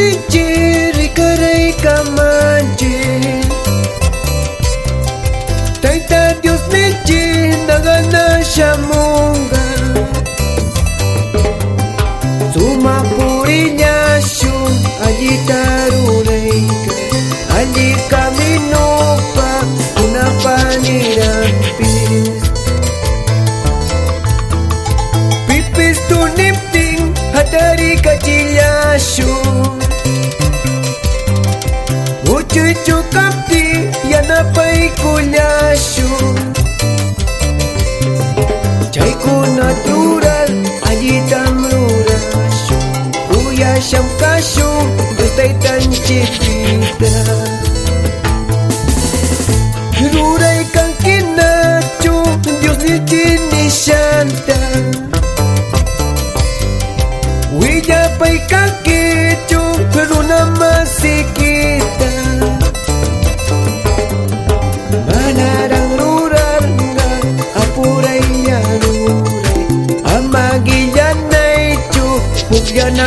ni ciri carai kamanji Taita Dios ni nagana shamunga. Suma purinya shu allí tarureika Allí camino pa una panirampis Pipis tu nipting hadari kacilasyu Вычукапки я на пайкулящу Чайку натурал, ади там рурашу Уящам кашу, густой танчик пита Rurai kankina chu Dios ni chini shanta Huilla paikaki huwag yan